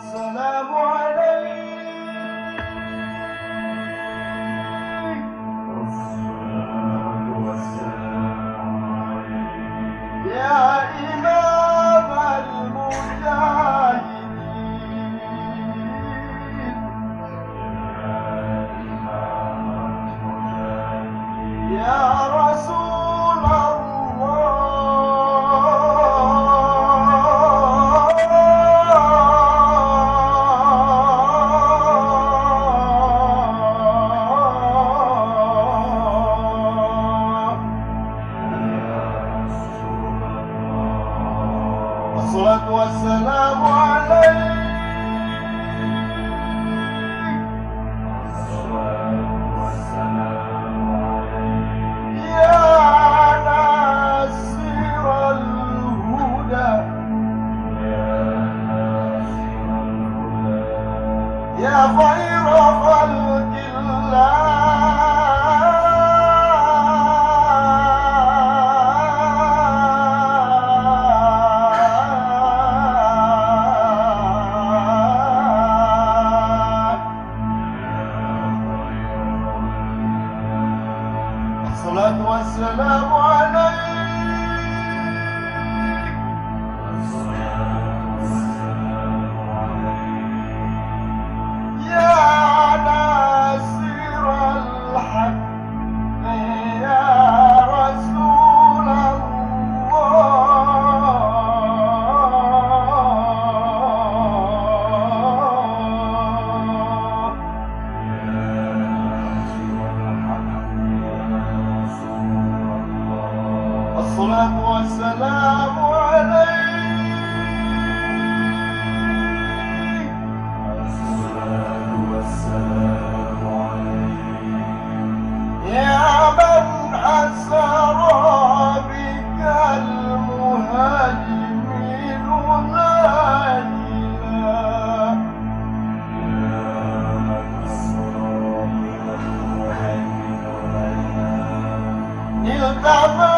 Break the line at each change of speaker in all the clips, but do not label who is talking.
Sonar. الصلاة والسلام عليه والصلاة والسلام عليك. الصلاة والسلام عليك يا من أسر بك المهاجمين غاللا يا من بك إلتفت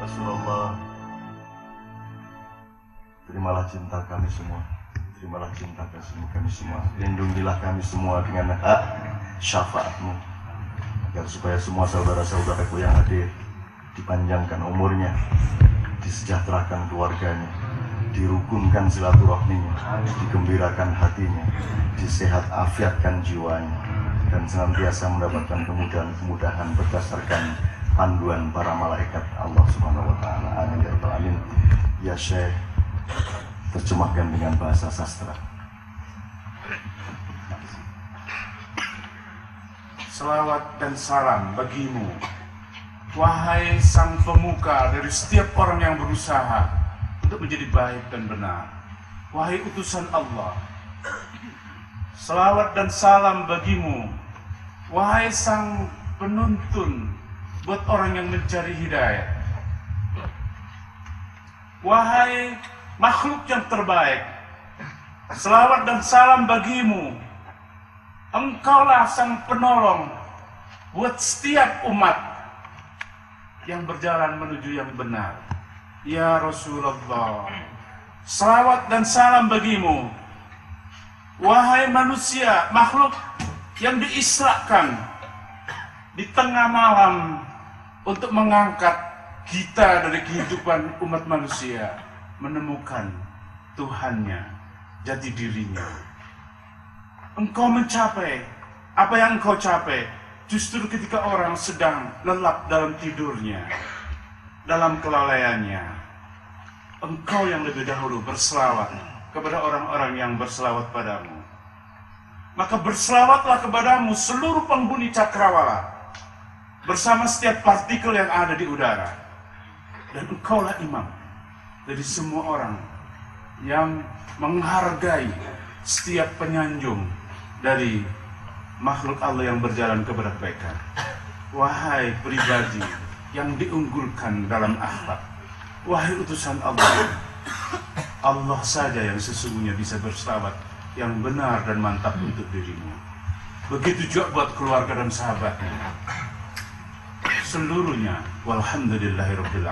Rasulullah Terimalah cinta kami semua. Terimalah cinta kami semua. Lindungilah kami semua dengan hak syafaatmu. Agar supaya semua saudara-saudaraku yang hadir Dipanjangkan umurnya Disejahterakan keluarganya Dirukunkan silaturahminya Digembirakan hatinya Disehat afiatkan jiwanya Dan senantiasa mendapatkan kemudahan-kemudahan berdasarkan panduan para malaikat Allah Subhanahu wa taala. Amin ya rabbal alamin. Ya Syekh, terjemahkan dengan bahasa sastra.
Selawat dan salam bagimu Wahai sang pemuka dari setiap orang yang berusaha Untuk menjadi baik dan benar Wahai utusan Allah Selawat dan salam bagimu Wahai sang penuntun Buat orang yang mencari hidayah Wahai makhluk yang terbaik Selawat dan salam bagimu Engkaulah sang penolong buat setiap umat yang berjalan menuju yang benar. Ya Rasulullah, salawat dan salam bagimu. Wahai manusia, makhluk yang diisrakan di tengah malam untuk mengangkat kita dari kehidupan umat manusia menemukan Tuhannya. jati dirinya. Engkau mencapai apa yang engkau capai justru ketika orang sedang lelap dalam tidurnya, dalam kelalaiannya. Engkau yang lebih dahulu berselawat kepada orang-orang yang berselawat padamu. Maka berselawatlah kepadamu seluruh penghuni cakrawala bersama setiap partikel yang ada di udara. Dan engkaulah imam dari semua orang yang menghargai setiap penyanjung dari makhluk Allah yang berjalan kepada mereka. Wahai pribadi yang diunggulkan dalam akhlak. Wahai utusan Allah. Allah saja yang sesungguhnya bisa berselawat yang benar dan mantap untuk dirimu. Begitu juga buat keluarga dan sahabatnya. Seluruhnya walhamdulillahirabbil.